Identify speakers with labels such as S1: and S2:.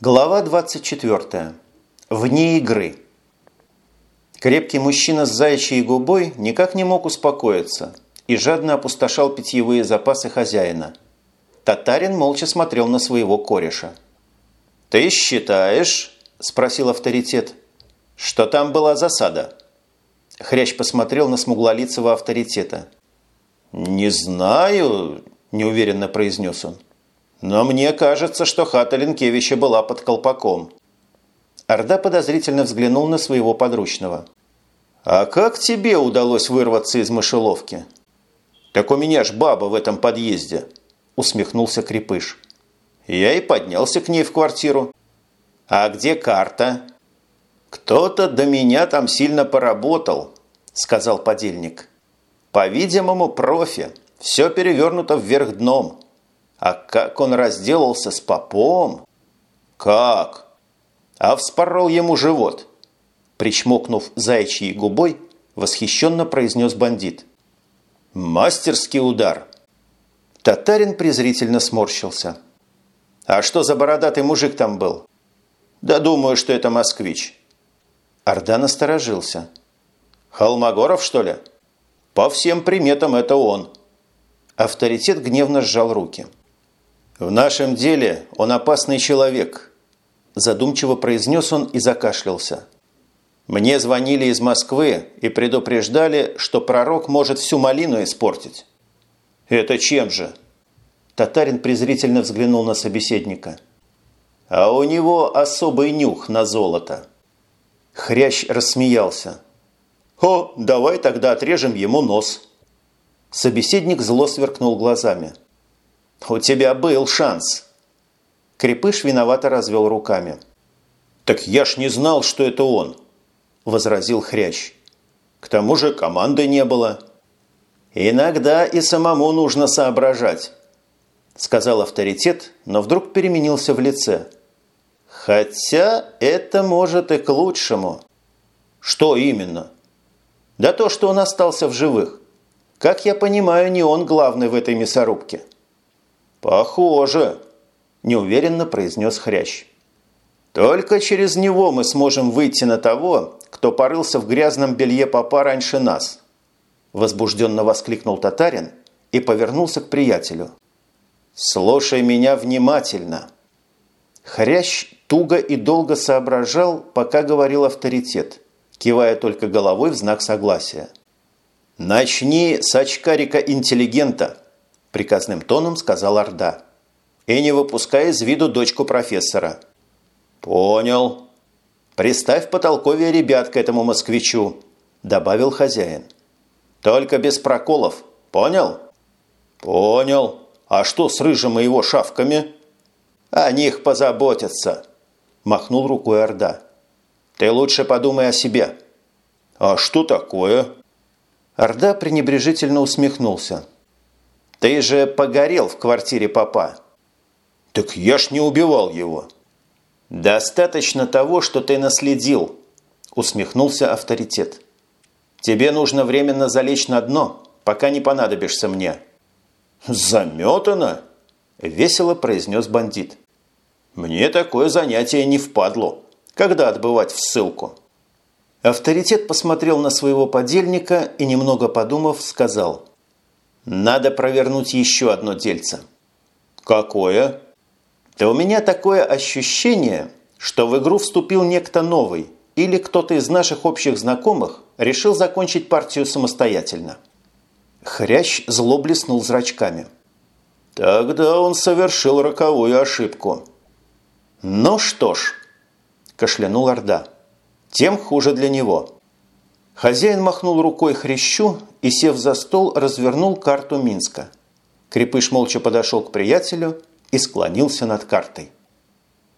S1: Глава 24. Вне игры. Крепкий мужчина с заячьей губой никак не мог успокоиться и жадно опустошал питьевые запасы хозяина. Татарин молча смотрел на своего кореша. «Ты считаешь, – спросил авторитет, – что там была засада?» Хрящ посмотрел на смуглолицего авторитета. «Не знаю», – неуверенно произнес он. Но мне кажется, что хата Ленкевича была под колпаком. Орда подозрительно взглянул на своего подручного. «А как тебе удалось вырваться из мышеловки?» «Так у меня ж баба в этом подъезде», – усмехнулся Крепыш. Я и поднялся к ней в квартиру. «А где карта?» «Кто-то до меня там сильно поработал», – сказал подельник. «По-видимому, профи. Все перевернуто вверх дном. А как он разделался с попом? Как? А вспорол ему живот. Причмокнув заячьей губой, восхищенно произнес бандит. Мастерский удар. Татарин презрительно сморщился. А что за бородатый мужик там был? Да думаю, что это москвич. Орда насторожился. Холмогоров, что ли? По всем приметам это он. Авторитет гневно сжал руки. «В нашем деле он опасный человек», – задумчиво произнес он и закашлялся. «Мне звонили из Москвы и предупреждали, что пророк может всю малину испортить». «Это чем же?» Татарин презрительно взглянул на собеседника. «А у него особый нюх на золото». Хрящ рассмеялся. «О, давай тогда отрежем ему нос». Собеседник зло сверкнул глазами. «У тебя был шанс!» Крепыш виновато развел руками. «Так я ж не знал, что это он!» – возразил Хрящ. «К тому же команды не было». «Иногда и самому нужно соображать», – сказал авторитет, но вдруг переменился в лице. «Хотя это может и к лучшему». «Что именно?» «Да то, что он остался в живых. Как я понимаю, не он главный в этой мясорубке». «Похоже», – неуверенно произнес Хрящ. «Только через него мы сможем выйти на того, кто порылся в грязном белье папа раньше нас», – возбужденно воскликнул татарин и повернулся к приятелю. «Слушай меня внимательно». Хрящ туго и долго соображал, пока говорил авторитет, кивая только головой в знак согласия. «Начни с очкарика-интеллигента», – приказным тоном сказал Орда. «И не выпускай из виду дочку профессора». «Понял». «Приставь потолковье ребят к этому москвичу», – добавил хозяин. «Только без проколов. Понял?» «Понял. А что с рыжим и его шавками?» «О них позаботятся», – махнул рукой Орда. «Ты лучше подумай о себе». «А что такое?» Орда пренебрежительно усмехнулся. Ты же погорел в квартире папа. Так я ж не убивал его. Достаточно того, что ты наследил, усмехнулся авторитет. Тебе нужно временно залечь на дно, пока не понадобишься мне. Заметано, весело произнес бандит. Мне такое занятие не впадло. Когда отбывать в ссылку? Авторитет посмотрел на своего подельника и, немного подумав, сказал – надо провернуть еще одно дельце. Какое? Да у меня такое ощущение, что в игру вступил некто новый или кто-то из наших общих знакомых решил закончить партию самостоятельно. Хрящ зло блеснул зрачками. Тогда он совершил роковую ошибку. Ну что ж, кашлянул Орда, тем хуже для него. Хозяин махнул рукой хрящу и, сев за стол, развернул карту Минска. Крепыш молча подошел к приятелю и склонился над картой.